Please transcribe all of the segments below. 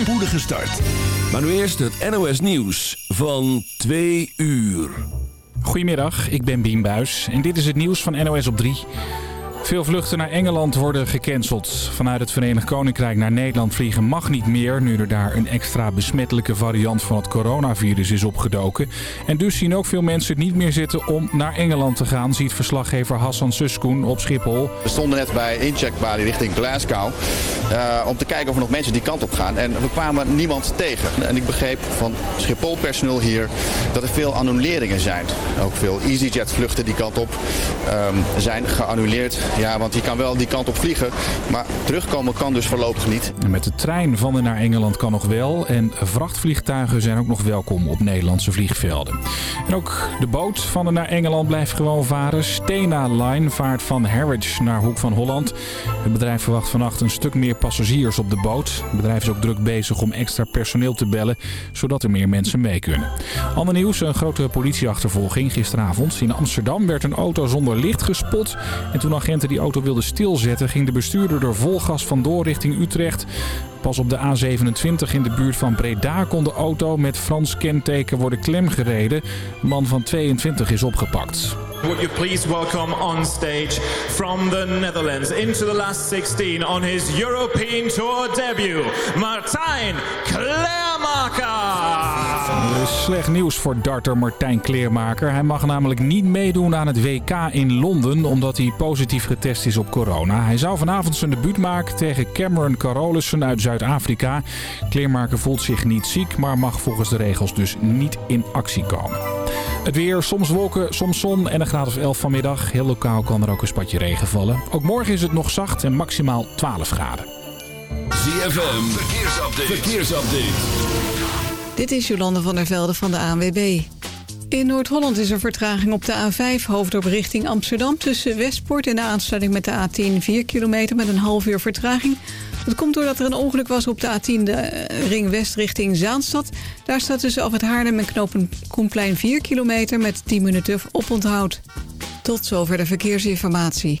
spoedige start. Maar nu eerst het NOS Nieuws van 2 uur. Goedemiddag, ik ben Bien Buis en dit is het nieuws van NOS op 3. Veel vluchten naar Engeland worden gecanceld. Vanuit het Verenigd Koninkrijk naar Nederland vliegen mag niet meer... nu er daar een extra besmettelijke variant van het coronavirus is opgedoken. En dus zien ook veel mensen het niet meer zitten om naar Engeland te gaan... ziet verslaggever Hassan Suskoen op Schiphol. We stonden net bij incheckbalie richting Glasgow... Uh, om te kijken of er nog mensen die kant op gaan. En we kwamen niemand tegen. En ik begreep van Schiphol-personeel hier dat er veel annuleringen zijn. Ook veel EasyJet vluchten die kant op um, zijn geannuleerd... Ja, want je kan wel die kant op vliegen, maar terugkomen kan dus voorlopig niet. Met de trein van en naar Engeland kan nog wel. En vrachtvliegtuigen zijn ook nog welkom op Nederlandse vliegvelden. En ook de boot van en naar Engeland blijft gewoon varen. Stena Line vaart van Harwich naar Hoek van Holland. Het bedrijf verwacht vannacht een stuk meer passagiers op de boot. Het bedrijf is ook druk bezig om extra personeel te bellen, zodat er meer mensen mee kunnen. Ander nieuws, een grote politieachtervolging gisteravond. In Amsterdam werd een auto zonder licht gespot. En toen agenten die auto wilde stilzetten... ging de bestuurder er vol gas vandoor richting Utrecht. Pas op de A27 in de buurt van Breda kon de auto met Frans kenteken worden klemgereden. Een man van 22 is opgepakt. Would you please welcome on stage from the Netherlands into the last 16 on his European Tour debut, Martijn Kleermaker. Slecht nieuws voor darter Martijn Kleermaker. Hij mag namelijk niet meedoen aan het WK in Londen omdat hij positief getest is op corona. Hij zou vanavond zijn debuut maken tegen Cameron Carolussen uit Zuid-Afrika. Kleermaker voelt zich niet ziek, maar mag volgens de regels dus niet in actie komen. Het weer, soms wolken, soms zon en een graad of 11 vanmiddag. Heel lokaal kan er ook een spatje regen vallen. Ook morgen is het nog zacht en maximaal 12 graden. ZFM, verkeersupdate. verkeersupdate. Dit is Jolande van der Velde van de ANWB. In Noord-Holland is er vertraging op de A5 hoofddorp richting Amsterdam... tussen Westpoort en de aansluiting met de A10 4 kilometer met een half uur vertraging. Dat komt doordat er een ongeluk was op de A10 de ring west richting Zaanstad. Daar staat tussen af het Haarlem en knopen Koenplein 4 kilometer met 10 minuten oponthoud. Tot zover de verkeersinformatie.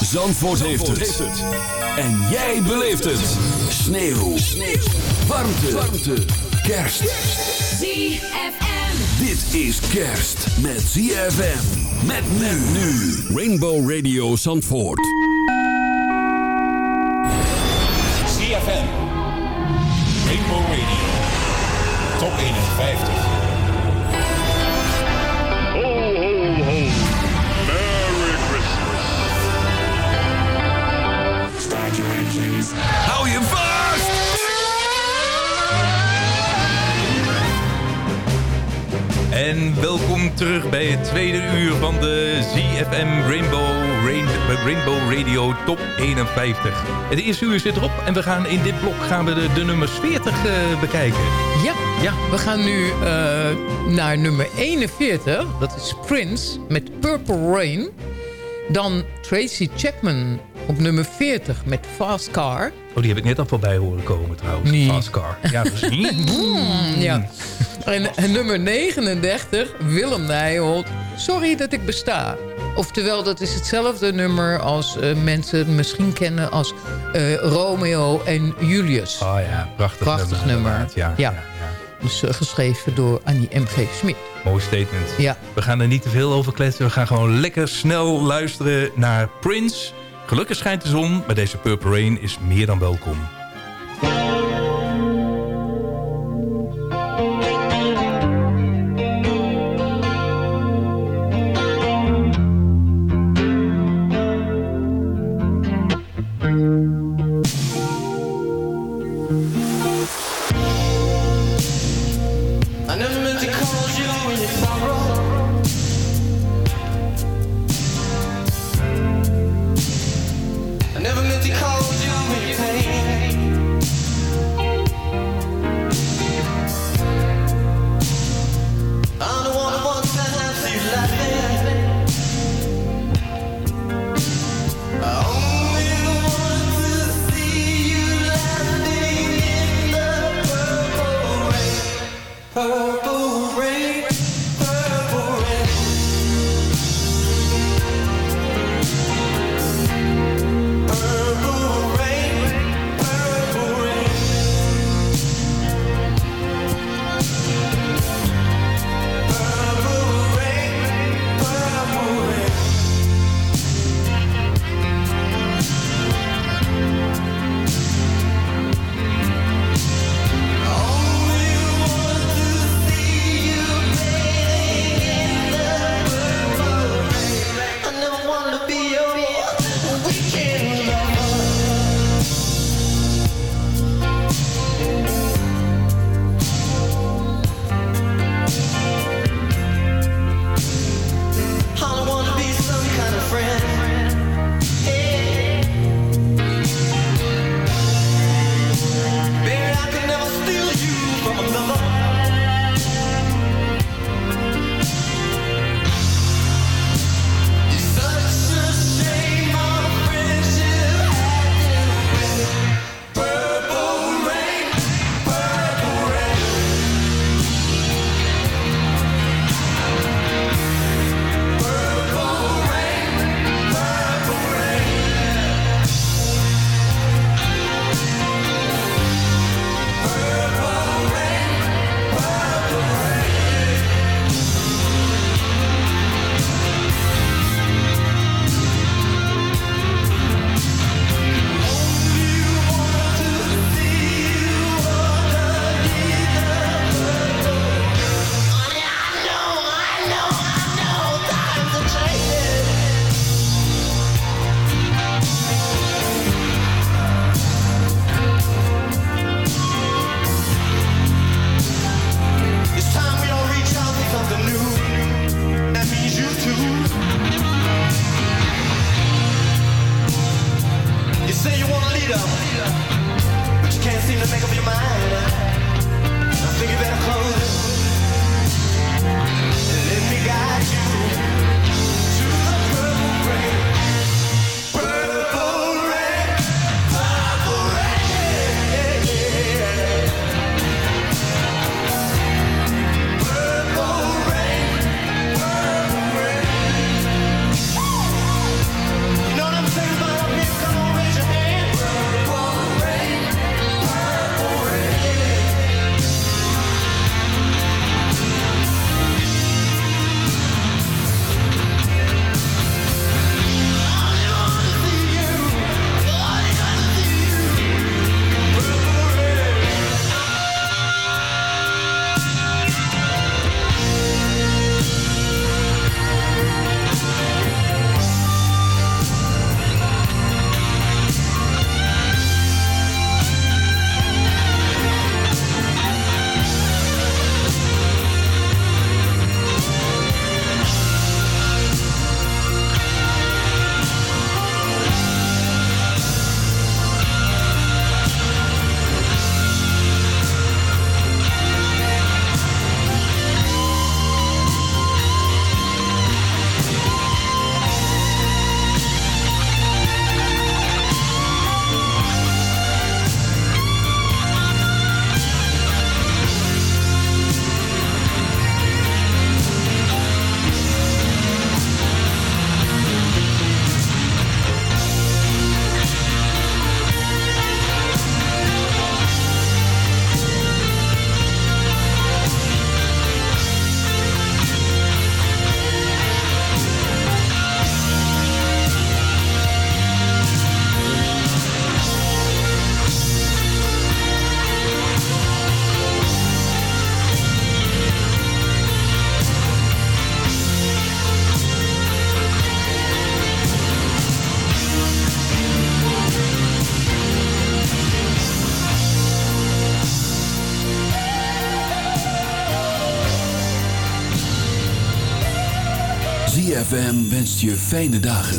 Zandvoort, heeft, het. En jij beleeft het. Sneeuw. Sneeuw. Warmte. Warmte. Kerst. ZFM. Dit is kerst met ZFM. Met men nu. Rainbow Radio Zandvoort. ZFM. Rainbow Radio. Top 51. Bij het tweede uur van de ZFM Rainbow, Rain, Rainbow Radio Top 51. Het eerste uur zit erop en we gaan in dit blok gaan we de, de nummers 40 uh, bekijken. Ja, Ja. we gaan nu uh, naar nummer 41. Dat is Prince met Purple Rain. Dan Tracy Chapman op nummer 40 met Fast Car. Oh, die heb ik net al voorbij horen komen trouwens. Nee. Fast car. Ja. Mm, ja. En, en nummer 39, Willem Nijholt. Sorry dat ik besta. Oftewel, dat is hetzelfde nummer als uh, mensen misschien kennen als uh, Romeo en Julius. Oh ja, prachtig, Prachtig nummer. Ja, Ja. ja. ja. Dus uh, geschreven door Annie M.G. Smit. Mooi statement. Ja. We gaan er niet te veel over kletsen. We gaan gewoon lekker snel luisteren naar Prince. Gelukkig schijnt de zon, maar deze Purple Rain is meer dan welkom. Je fijne dagen.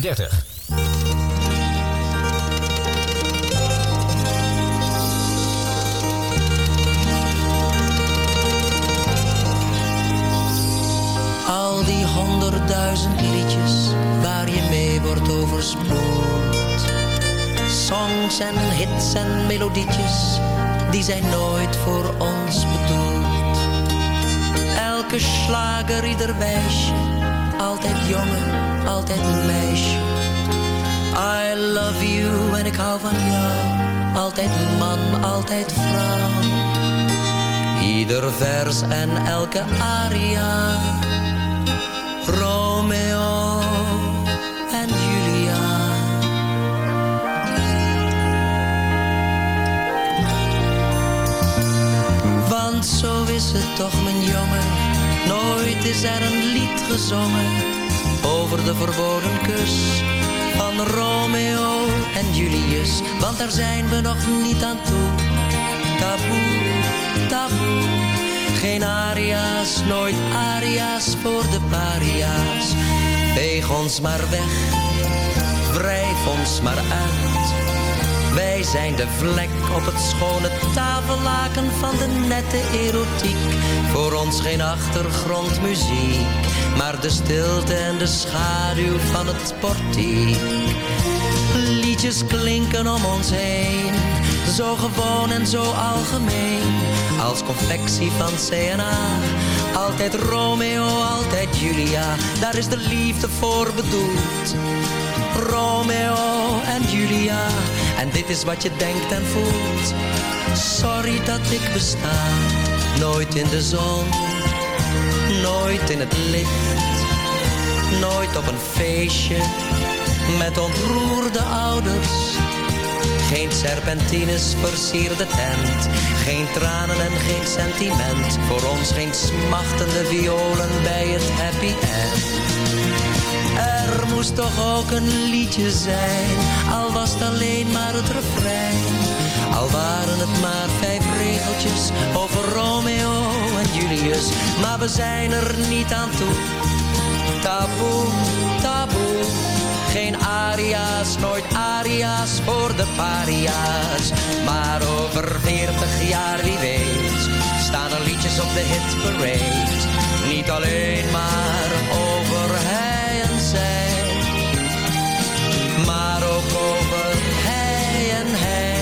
39. Al die honderdduizend liedjes waar je mee wordt overspoeld. Songs en hits en melodietjes, die zijn nooit voor ons bedoeld. Elke slager, ieder wijsje, altijd jongen, altijd meisje. I love you en ik hou van jou, altijd man, altijd vrouw. Ieder vers en elke aria Romeo en Julia. Want zo is het toch, mijn jongen. Nooit is er een lied gezongen over de verboden kus van Romeo en Julius. Want daar zijn we nog niet aan toe. Taboe, taboe. Geen aria's, nooit aria's voor de paria's. Veeg ons maar weg, wrijf ons maar uit. Wij zijn de vlek op het schone tafellaken van de nette erotiek. Voor ons geen achtergrondmuziek, maar de stilte en de schaduw van het portiek. Liedjes klinken om ons heen, zo gewoon en zo algemeen. Als confectie van CNA, altijd Romeo, altijd Julia. Daar is de liefde voor bedoeld. Romeo en Julia, en dit is wat je denkt en voelt. Sorry dat ik besta, nooit in de zon, nooit in het licht. Nooit op een feestje, met ontroerde ouders. Geen serpentines versierde tent, geen tranen en geen sentiment. Voor ons geen smachtende violen bij het happy end. Er moest toch ook een liedje zijn, al was het alleen maar het refrein. Al waren het maar vijf regeltjes over Romeo en Julius, maar we zijn er niet aan toe. Taboe, taboe, geen aria's, nooit aria's voor de paria's. Maar over veertig jaar, wie weet, staan er liedjes op de hitparade. Niet alleen maar over hij en zij, maar ook over hij en hij.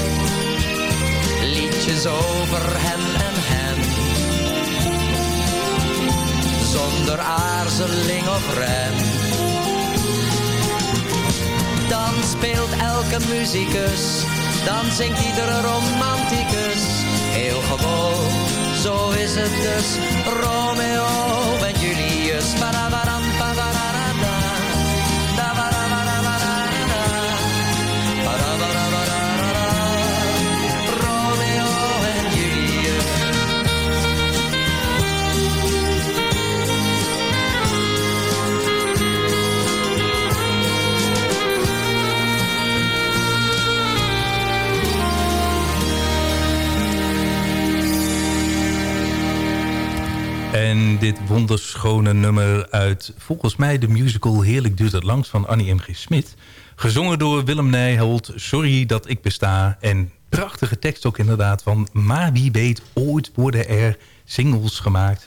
Liedjes over hem en hen. Zonder aarzeling of rem. Dan speelt elke muzikus, dan zingt iedere romanticus. Heel gewoon, zo is het dus. Romeo en Julius. Parabaram, dit wonderschone nummer uit volgens mij de musical Heerlijk duurt het langs van Annie M.G. Smit. Gezongen door Willem Nijholt, Sorry dat ik besta. En prachtige tekst ook inderdaad van... maar wie weet, ooit worden er singles gemaakt,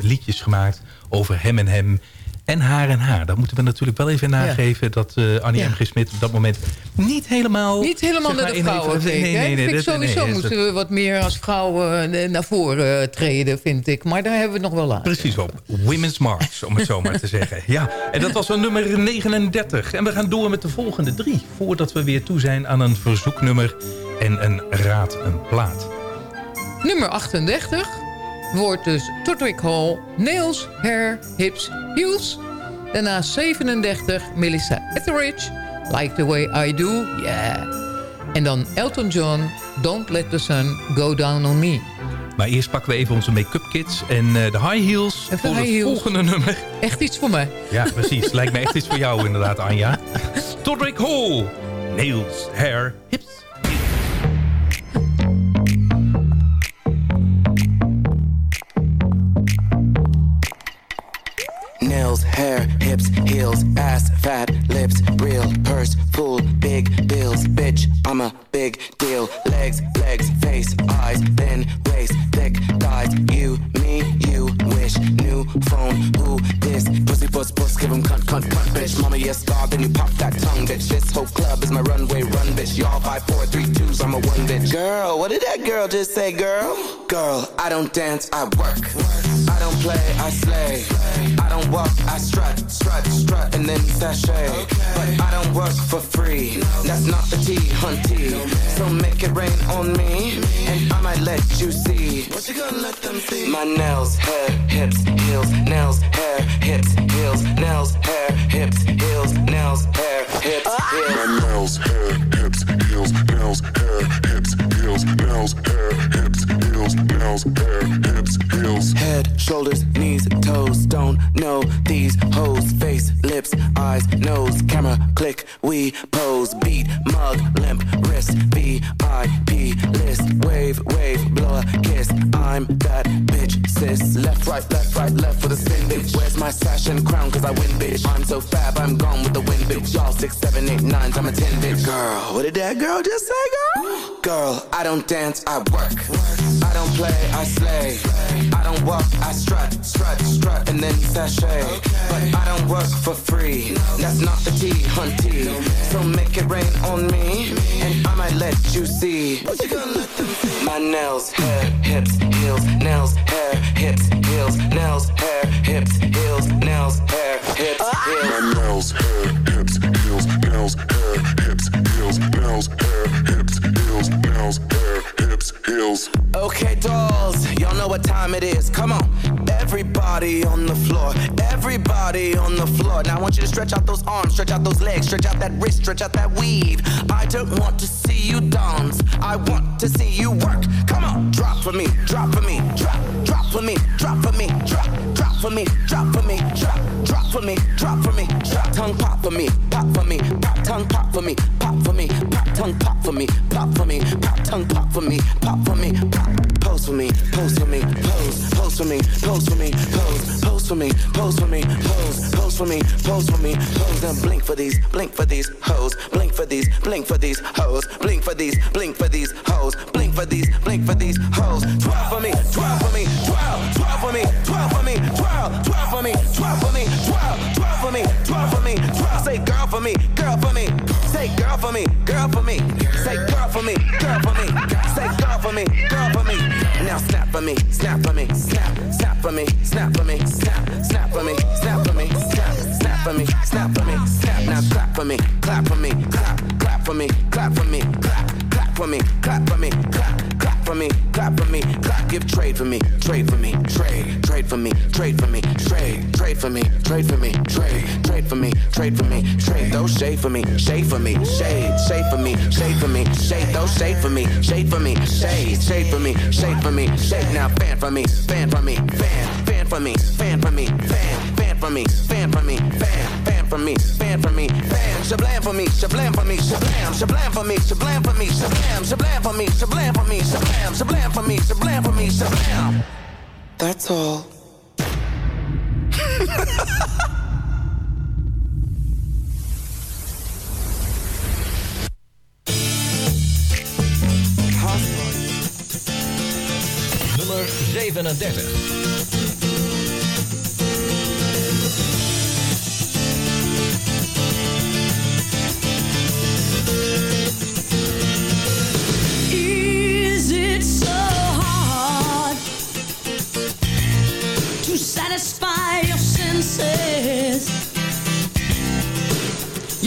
liedjes gemaakt over hem en hem... En haar en haar. Daar moeten we natuurlijk wel even nageven... dat eh, Annie Ja. M.G. Smit op dat moment niet helemaal... Niet helemaal naar de vrouwen Nee, nee, nee. vind dat- sowieso nee, moeten we wat meer als vrouwen eh, naar voren treden, vind ik. Maar daar hebben we het nog wel aan. Precies op. Women's March, om het zo maar te zeggen. Ja, en dat was wel nummer 39. En we gaan door met de volgende drie. Voordat we weer toe zijn aan een verzoeknummer en een raad, een plaat. Nummer 38 wordt dus Todrick Hall, Nails, Hair, Hips, Heels. Daarna 37 Melissa Etheridge, Like the Way I Do, yeah. En dan Elton John, Don't Let the Sun Go Down on Me. Maar eerst pakken we even onze make-up kits en eh, de high heels voor high het heels. volgende nummer. Echt iets voor mij. Ja, precies. Lijkt me echt iets voor jou inderdaad, Anja. Todrick Hall. Nails, hair, hips. Nails, hair, hips, heels, ass, fat, lips, real, purse, full, big bills, bitch, I'm a big deal. Legs, legs, face, eyes, thin waist, thick thighs. You, me, you wish. New phone, who this? Pussy, puss, puss, give him cunt, cunt, cunt, bitch. Mama, yes, dog, then you pop that tongue, bitch. This whole club is my runway, run, bitch. Y'all five, four, three, twos, I'm a one, bitch. Girl, what did that girl just say, girl? Girl, I don't dance, I work. I don't play, I slay. I don't walk, I strut, strut, strut, and then sashay. But I don't work for free. That's not the T, hunty. So make it rain on me, and I might let you see. What you gonna let them see? My nails, hair, hips, heels, nails, hair, hips, heels, nails, hair, hips, heels, nails, hair, hips, heels. My nails, hair, hips, heels, nails, hair, hips, heels, nails, hair, hips, heels, nails, hair, hips, heels. Head, shoulders, knees, toes, don't know these hoes. Face, lips, eyes, nose, camera, click, we pose. Beat, mug, limp, wrist, VIP list. Wave, wave, blow a kiss. I'm that bitch, sis. Left, right, left, right, left for the spin, bitch. Where's my sash and crown? Cause I win, bitch. I'm so fab, I'm gone with the wind, bitch. Y'all six, seven, eight, nines, I'm a ten, bitch. Girl, what did that girl just say, girl? Girl, I don't dance, I work. I don't play, I slay. I don't walk, I strut, strut, strut, and then sashay. But I don't work for free. That's not the T, hunty. So make it rain on me, and I might let you see. What you gonna let them see? My nails, hair, hips, heels, nails, hair, hips, heels, nails, hair, hips, heels, nails, hair, hips, heels. My nails, hair, hips, heels, nails, hair, hips, heels, nails, hair, hips, heels, nails, hair, hips, heels. Okay, dolls, y'all know what time it is. Come on. Everybody on the floor. Everybody on the floor. Now I want you to stretch out those arms, stretch out those legs, stretch out that wrist, stretch out that weave. I don't want to see you dance. I want to see you work. Come on. Drop for me, drop for me, drop, drop for me, drop for me, drop, drop for me, drop for me, drop, drop for me, drop for me, drop. Tongue pop for me, pop for me, pop tongue pop for me, pop for me, pop tongue pop for me, pop for me, pop tongue pop for me, pop for me, pose, for me, pose for me, pose and blink for these, blink for these hoes, blink for these, blink for these hoes, shade. For me, shade for me, shade, shade for me, shade for me, shade. Now fan for me, fan for me, fan, fan for me, fan for me, fan, fan for me, fan for me, fan, fan for me, fan for me, fan. Shablam for me, shablam for me, shablam, shablam for me, shablam for me, shablam, shablam for me, shablam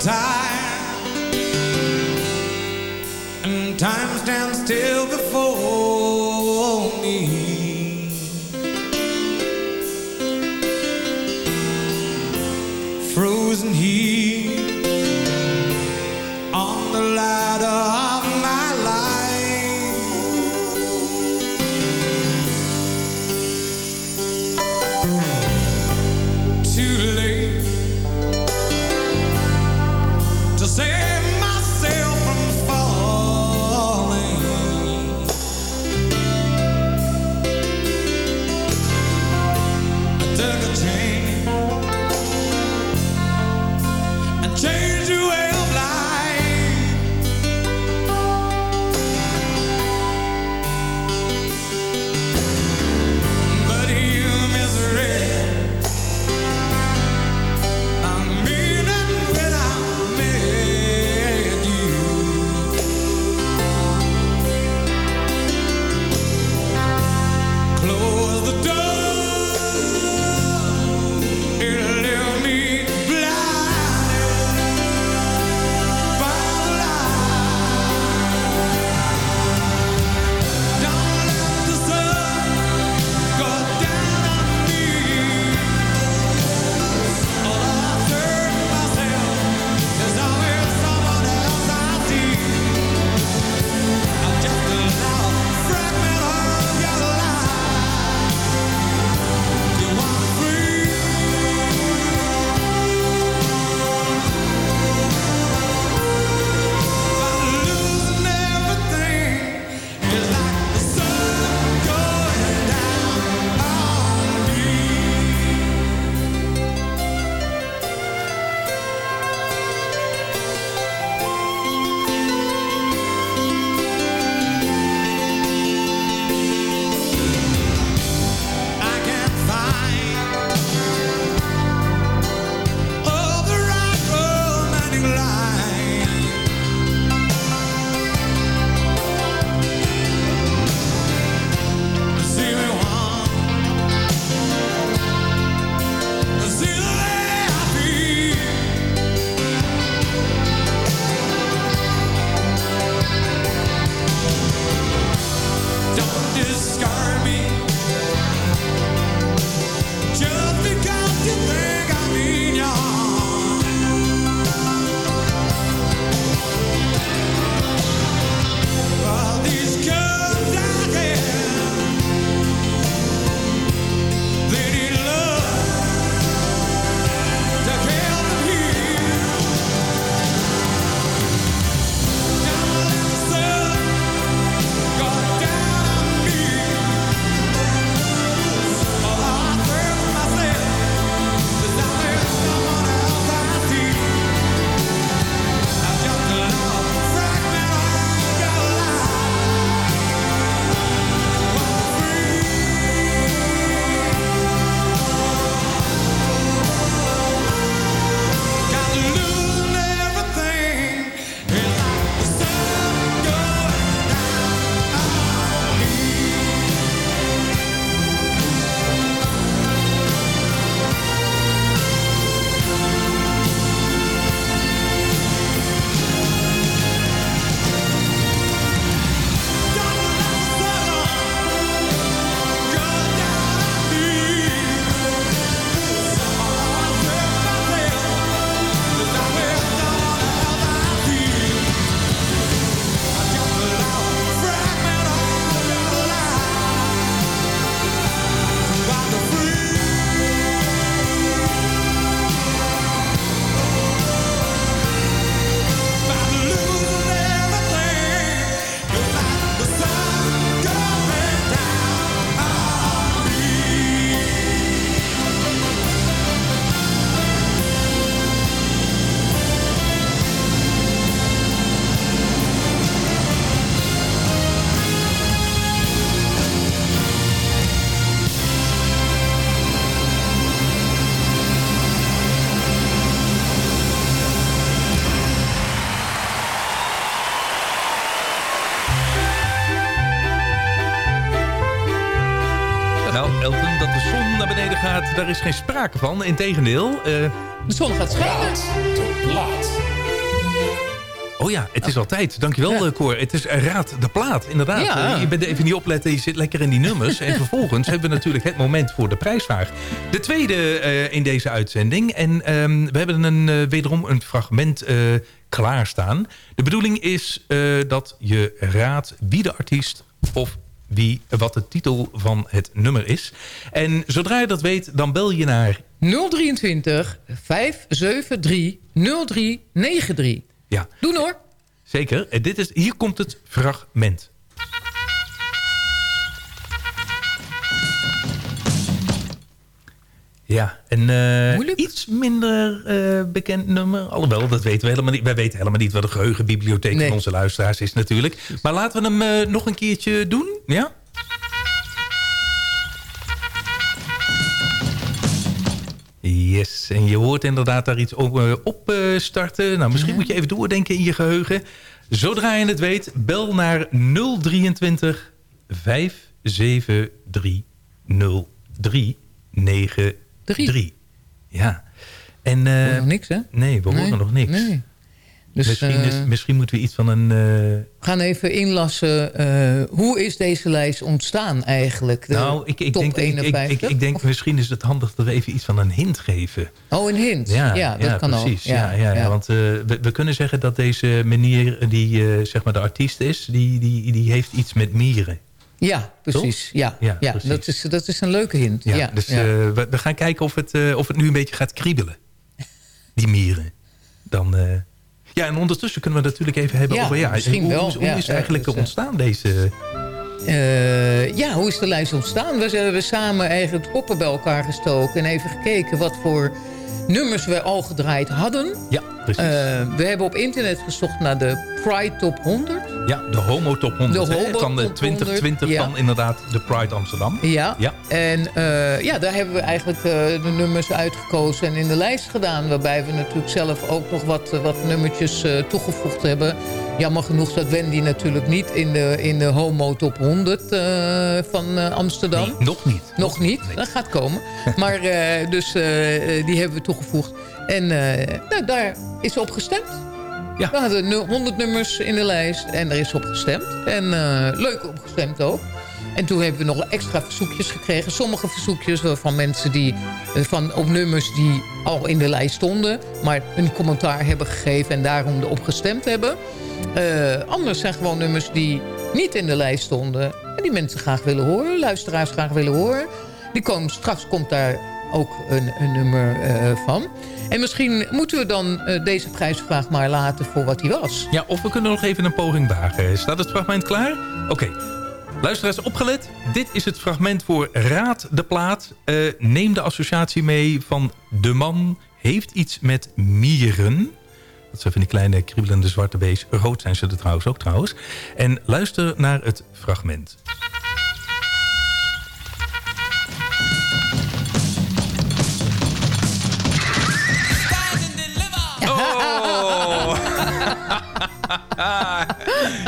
time. Is geen sprake van. Integendeel. eh De zon gaat schijnen. Oh ja, het is altijd. Dankjewel, ja. Cor. Het is Raad de Plaat, inderdaad. Ja. Eh, je bent even niet opletten, je zit lekker in die nummers. en vervolgens hebben we natuurlijk het moment voor de prijsvraag. De tweede eh, in deze uitzending. En ehm, we hebben een, eh, wederom een fragment eh, klaarstaan. De bedoeling is eh, dat je raadt wie de artiest of wie, wat de titel van het nummer is. En zodra je dat weet, dan bel je naar... 023 573 0393. Ja. Doen hoor. Zeker. En dit is, hier komt het fragment. Ja, een eh, iets minder eh, bekend nummer. Alhoewel, dat weten we helemaal niet. Wij weten helemaal niet wat de geheugenbibliotheek Nee. van onze luisteraars is natuurlijk. Maar laten we hem eh, nog een keertje doen. Ja? Yes, en je hoort inderdaad daar iets op, op starten. Nou, misschien moet je even doordenken in je geheugen. Zodra je het weet, bel naar 023 573 0393. Ja. En, eh, horen nog niks, hè? Nee, we horen nog niks. nee. Dus, misschien, is, eh, misschien moeten we iets van een... eh, We gaan even inlassen. eh, hoe is deze lijst ontstaan eigenlijk? De nou, ik, ik, denk, ik, ik, 51? ik, ik denk misschien is het handig dat we even iets van een hint geven. Oh, een hint. Ja, dat kan ook. precies. Ja, ja, ja, want eh, we, we kunnen zeggen dat deze meneer die eh, zeg maar de artiest is, die, die, die heeft iets met mieren. Ja, precies. Ja, ja, Ja, precies. Dat, is, dat is een leuke hint. Ja, Ja, dus ja. eh, we, we gaan kijken of het, eh, of het nu een beetje gaat kriebelen. Die mieren. Dan, eh, ja, en ondertussen kunnen we natuurlijk even hebben over... Ja, misschien hoe, wel. Hoe, is eigenlijk dus, ontstaan deze... Ja, hoe is de lijst ontstaan? We hebben samen eigenlijk koppen bij elkaar gestoken... en even gekeken wat voor nummers we al gedraaid hadden. Ja, precies. We hebben op internet gezocht naar de Pride Top 100. Ja, de Homo Top 100 De Homo van de Top 2020 100, ja. van inderdaad de Pride Amsterdam. Ja, Ja. en eh, ja, daar hebben we eigenlijk eh, de nummers uitgekozen en in de lijst gedaan. Waarbij we natuurlijk zelf ook nog wat, eh, wat nummertjes toegevoegd hebben. Jammer genoeg dat Wendy natuurlijk niet in de, in de Homo Top 100 eh, van Amsterdam. Nee, nog niet. Nog niet, dat gaat komen. Maar dus die hebben we toegevoegd. En nou, daar is op gestemd. We hadden 100 nummers in de lijst en er is op gestemd. En leuk opgestemd ook. En toen hebben we nog extra verzoekjes gekregen. Sommige verzoekjes van mensen die van, op nummers die al in de lijst stonden... maar een commentaar hebben gegeven en daarom erop gestemd hebben. anders zijn gewoon nummers die niet in de lijst stonden... en die mensen graag willen horen, luisteraars graag willen horen. Die komen, straks komt daar ook een, een nummer uh, van. En misschien moeten we dan uh, deze prijsvraag maar laten voor wat die was. Ja, of we kunnen nog even een poging wagen. Staat het fragment klaar? Oké. Okay. Luisteraars, opgelet. Dit is het fragment voor Raad de Plaat. Uh, neem de associatie mee van de man heeft iets met mieren. Dat zijn van die kleine kriebelende zwarte beest. Rood zijn ze er trouwens ook trouwens. En luister naar het fragment.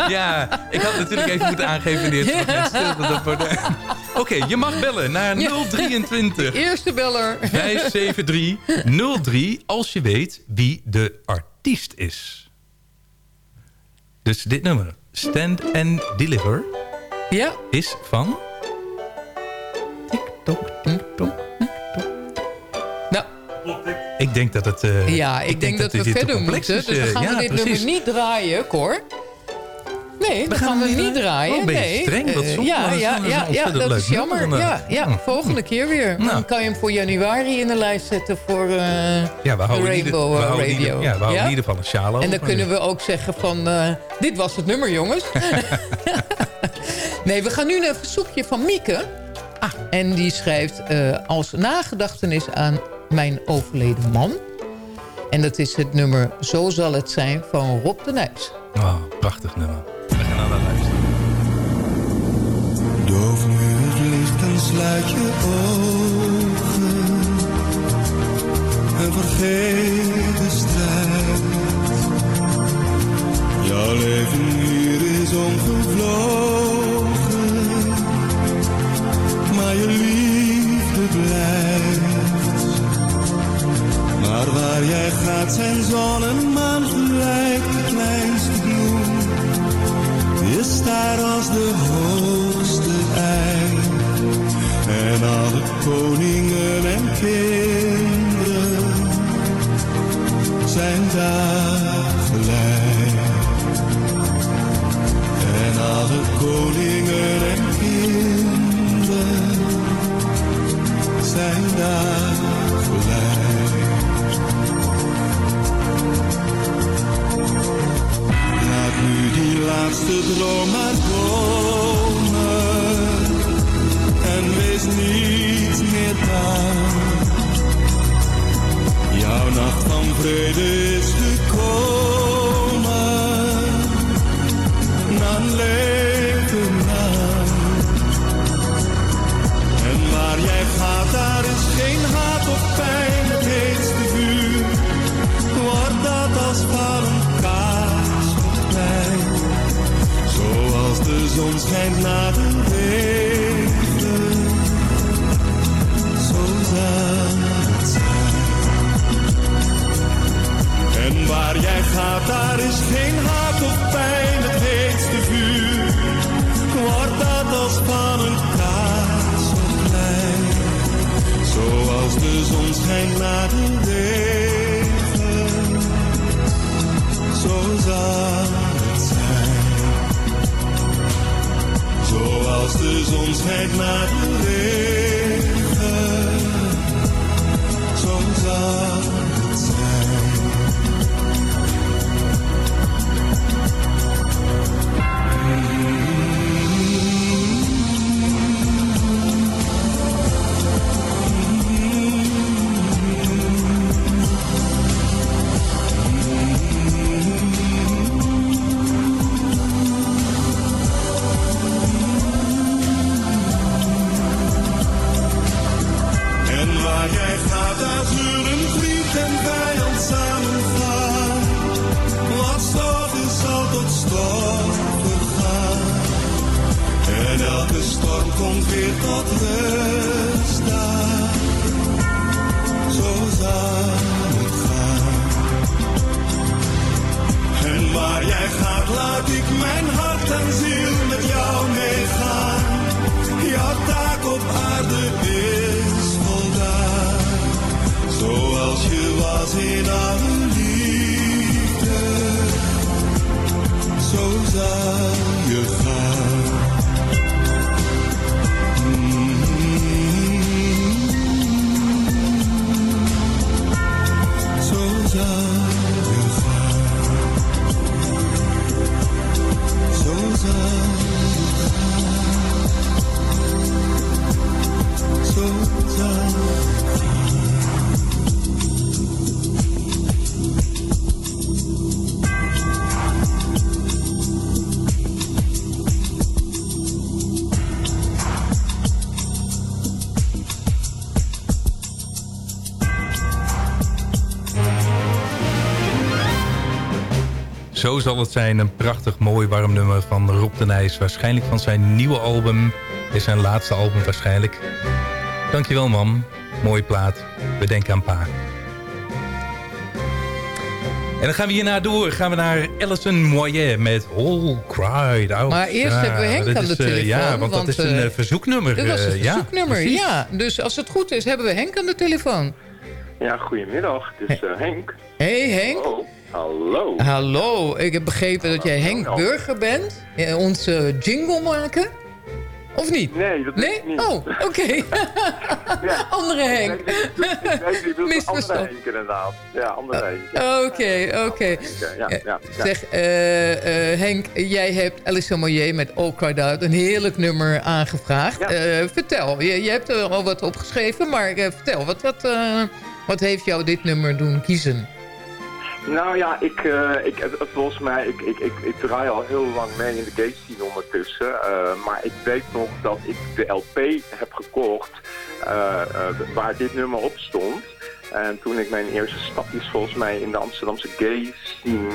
Ja, ik had natuurlijk even moeten aangeven wanneer het Oké, okay, je mag bellen naar 023. Eerste beller. 573 03 als je weet wie de artiest is. Dus dit nummer, Stand and Deliver, ja. is van... TikTok, TikTok, Nou, ik denk dat het... Uh, ja, ik, ik denk, denk, dat, dat we verder moeten. Is, dus we gaan ja, we dit precies. nummer niet draaien, Cor. Nee, we dat gaan we niet, niet draaien. Oh, nee. streng? Dat is uh, ja, ja, ja, ja, dat is jammer. Ja, ja, volgende keer weer. Nou. Dan kan je hem voor januari in de lijst zetten voor uh, ja, we houden Rainbow we Radio. Ieder, ja, we houden ja? in ieder geval een sjaal En dan kunnen we ook zeggen van... Dit was het nummer, jongens. nee, we gaan nu naar een verzoekje van Mieke. Ah. En die schrijft als nagedachtenis aan mijn overleden man. En dat is het nummer Zo zal het zijn van Rob de Nijs. Oh, prachtig nummer. We gaan naar luisteren. Doof nu het licht en sluit je ogen. En vergeet de strijd. Jouw leven hier is omgevlogen. Maar je liefde blijft Maar waar jij gaat zijn zon en maan gelijk de kleinste bloem. Is daar als de hoogste ei. En alle koningen en kinderen zijn daar gelijk. En alle koningen en kinderen zijn daar nu die laatste droom maar en wees niet meer bang. Jouw nacht van vrede is zon schijnt na de regen. Zo zal zijn. En waar jij gaat, daar is geen haat of pijn, het heetste vuur. Wordt dat als van een kaars of plein, zoals de zon schijnt na de regen. Zo zal Zoals de zon schijnt na de regen. Zo tot rust daar. Zo zal het gaan. En waar jij gaat, laat ik mijn hart en ziel met jou meegaan. Jouw taak op aarde is voldaan. Zoals je was in alle liefde. Zo zal je. Zo zal het zijn. Een prachtig mooi warm nummer van Rob de Nijs. Waarschijnlijk van zijn nieuwe album. Is zijn laatste album waarschijnlijk. Dankjewel mam. Mooie plaat. We denken aan pa. En dan gaan we hierna door. Gaan we naar Alison Moyet met All Cried Out. Maar eerst Ja, hebben we Henk aan de is, eh, telefoon. Ja, want, dat is een eh, eh, verzoeknummer. Dat was een verzoeknummer, ja. Dus als het goed is, hebben we Henk aan de telefoon. Ja, goedemiddag. Het is eh, Henk. Hey Henk. Oh, hallo. Hallo, ik heb begrepen dat jij Henk Burger bent. Onze jingle maken. Of niet? Nee, dat nee? ik niet. Oh, oké. andere Henk. Nee, Misverstand. andere Henk inderdaad. Ja, andere Henk. Oké, oké. Ja, ja, ja. Zeg, eh, eh, Henk, jij hebt Alice Moyer met All Cried Out een heerlijk nummer aangevraagd. Eh, vertel, je, je hebt er al wat opgeschreven, maar eh, vertel, wat, wat, eh, wat heeft jou dit nummer doen kiezen? Nou ja, ik, eh, ik, volgens mij, ik, ik, ik, ik draai al heel lang mee in de gay scene ondertussen. eh, maar ik weet nog dat ik de LP heb gekocht eh, waar dit nummer op stond. En toen ik mijn eerste stapjes volgens mij in de Amsterdamse gay scene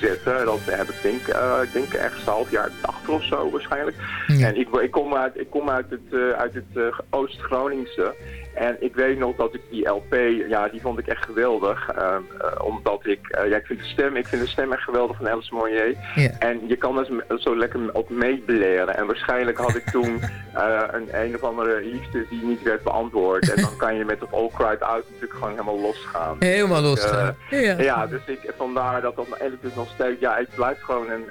zette, dat heb ik denk, ik denk ergens een half jaar achter of zo waarschijnlijk. En ik, ik kom uit, ik kom uit het, uit het Oost-Groningse. En ik weet nog dat ik die LP, ja, die vond ik echt geweldig. ehm, eh, omdat ik, eh, ja, ik vind de stem, ik vind de stem echt geweldig van Alice Moyer. En je kan dus zo lekker ook meebleren. En waarschijnlijk had ik toen eh, een een of andere liefde die niet werd beantwoord. En dan kan je met het All Cried Out natuurlijk gewoon helemaal losgaan. Helemaal Dus, losgaan. Ja. dus ik, vandaar dat dat eigenlijk dus nog steeds, ja, het blijft gewoon een,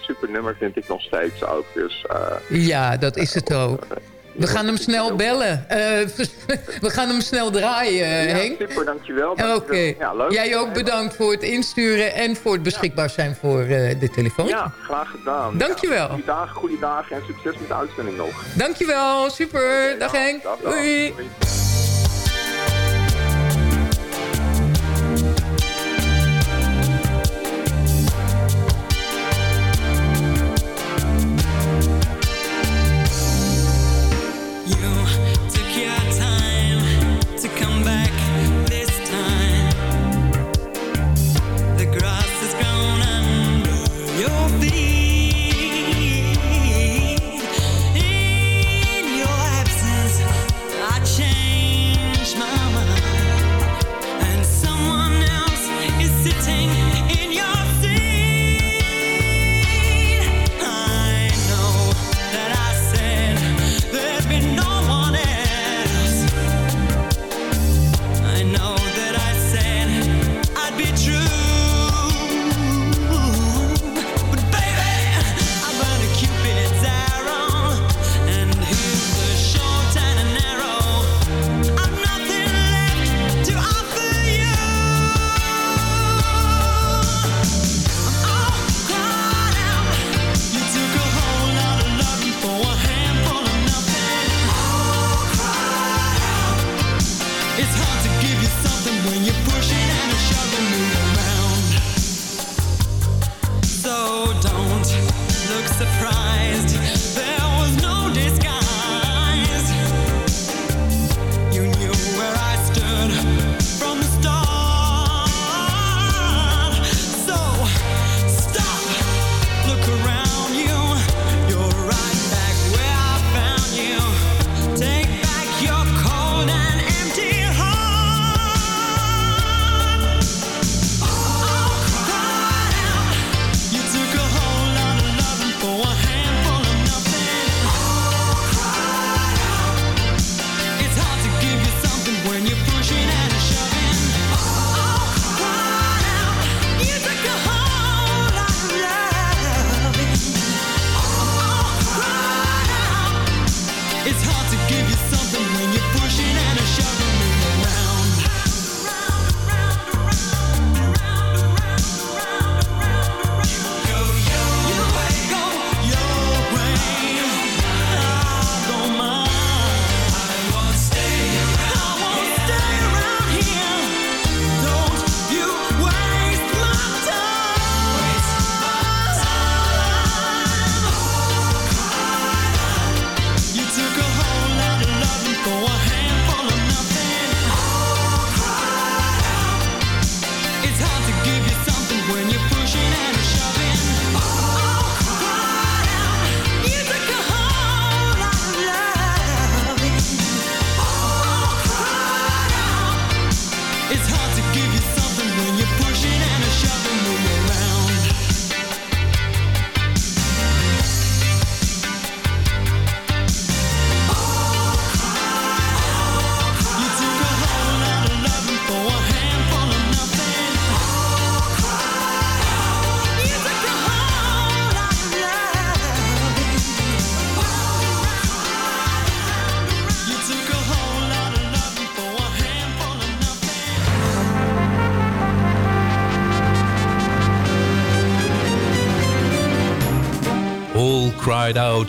super nummer vind ik nog steeds ook. Dus, Ja, dat is het ook. We gaan hem snel bellen. Eh, we gaan hem snel draaien, eh, ja, Henk. super, dankjewel. Oké. Ja, leuk. Jij ook bedankt voor het insturen en voor het beschikbaar zijn voor eh, de telefoon. Ja, graag gedaan. Dankjewel. Ja, goeie dagen, goede dagen en succes met de uitzending nog. Dankjewel, super. Dag Henk. dag, dag. Doei.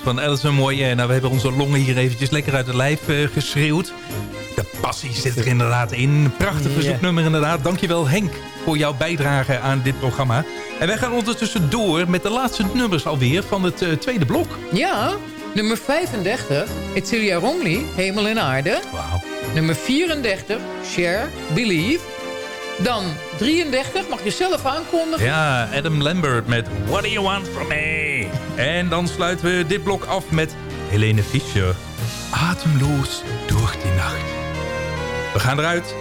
Van Alison Moyen. Nou, we hebben onze longen hier eventjes lekker uit het lijf eh, geschreeuwd. De passie zit er inderdaad in. Prachtig verzoeknummer inderdaad. Dankjewel Henk voor jouw bijdrage aan dit programma. En wij gaan ondertussen door met de laatste nummers alweer van het eh, tweede blok. Ja, nummer 35, Etcilia Romley, Hemel en Aarde. Wauw. Nummer 34, Cher, Believe. Dan 33, mag je zelf aankondigen. Ja, Adam Lambert met What Do You Want From Me? En dan sluiten we dit blok af met Helene Fischer. Atemloos door die nacht. We gaan eruit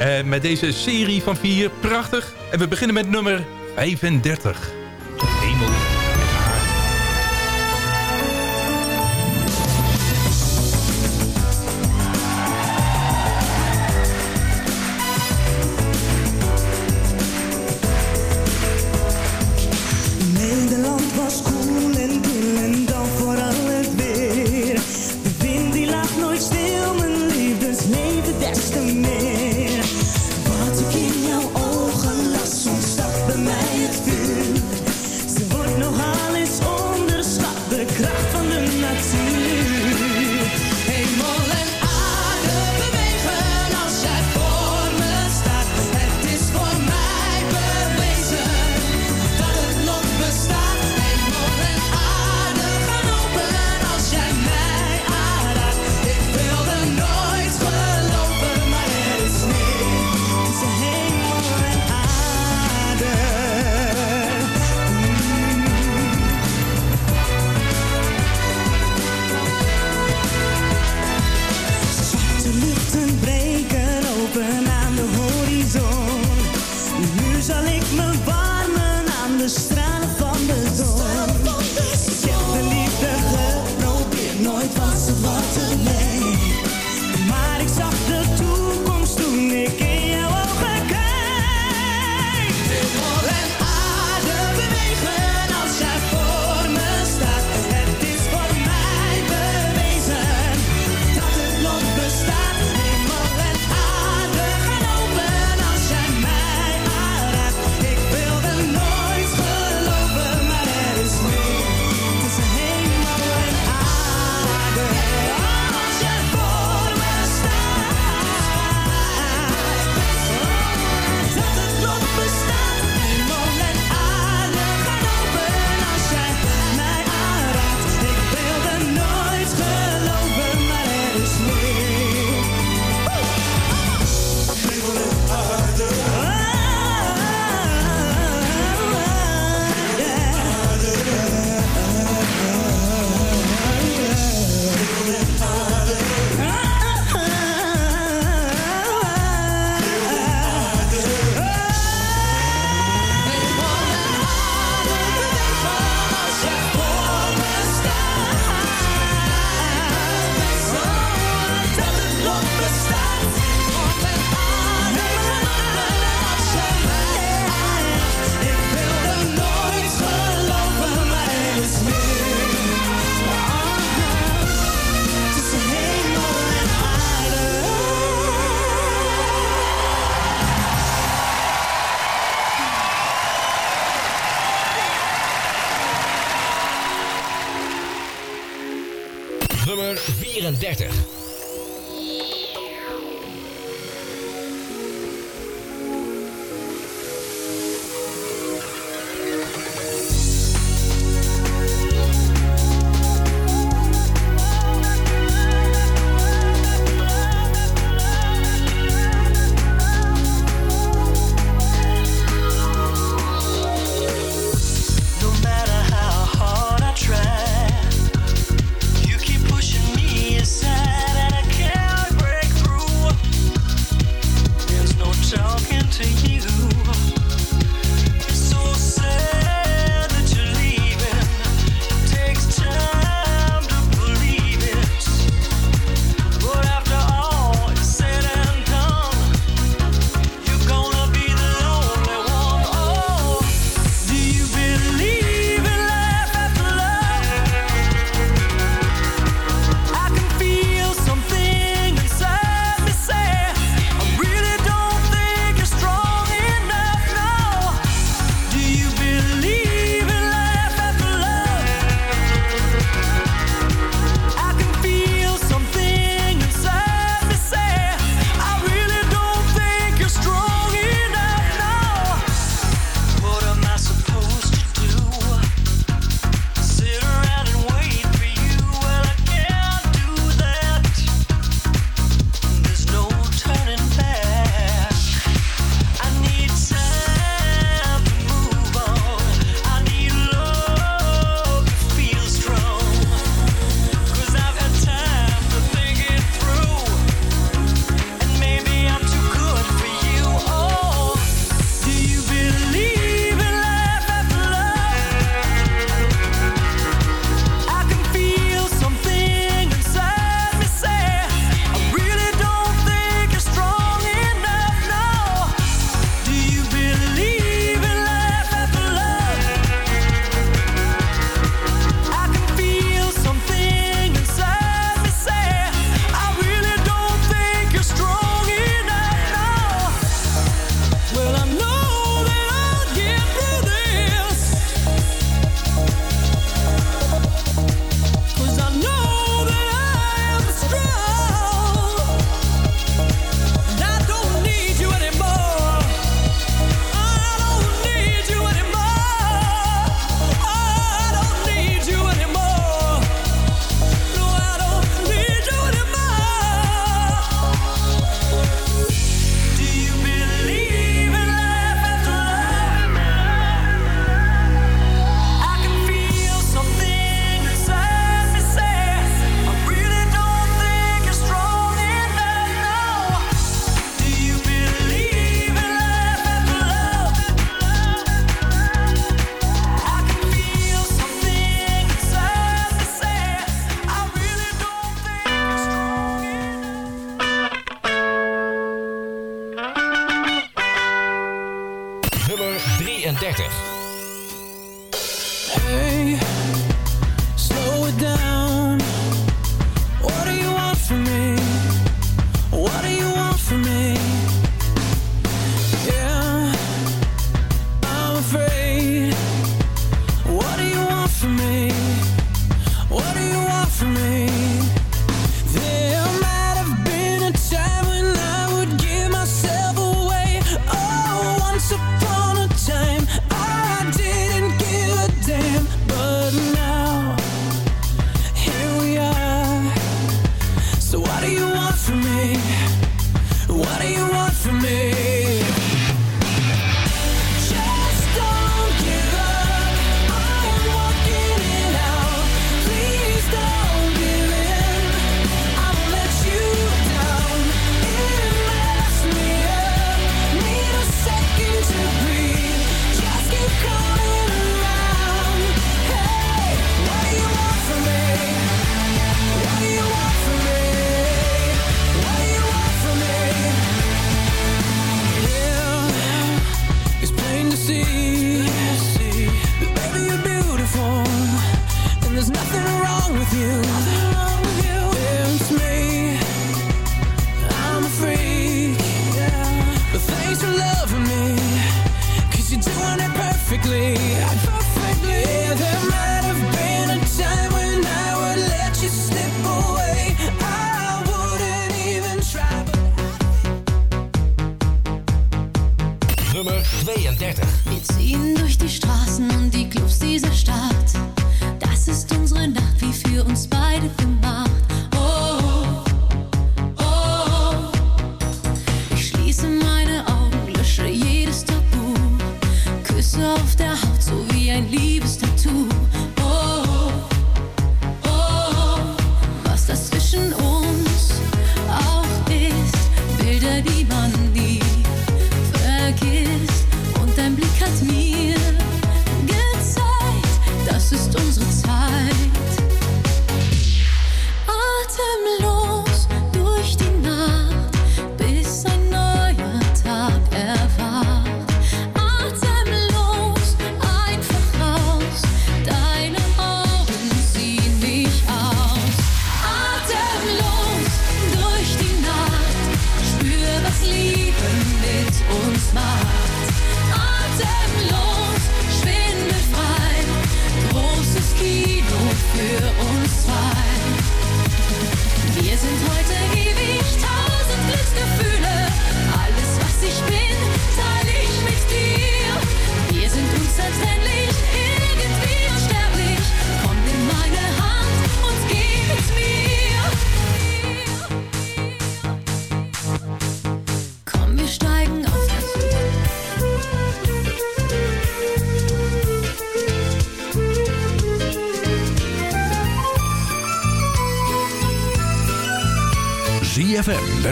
uh, met deze serie van vier. Prachtig. En we beginnen met nummer 35. That's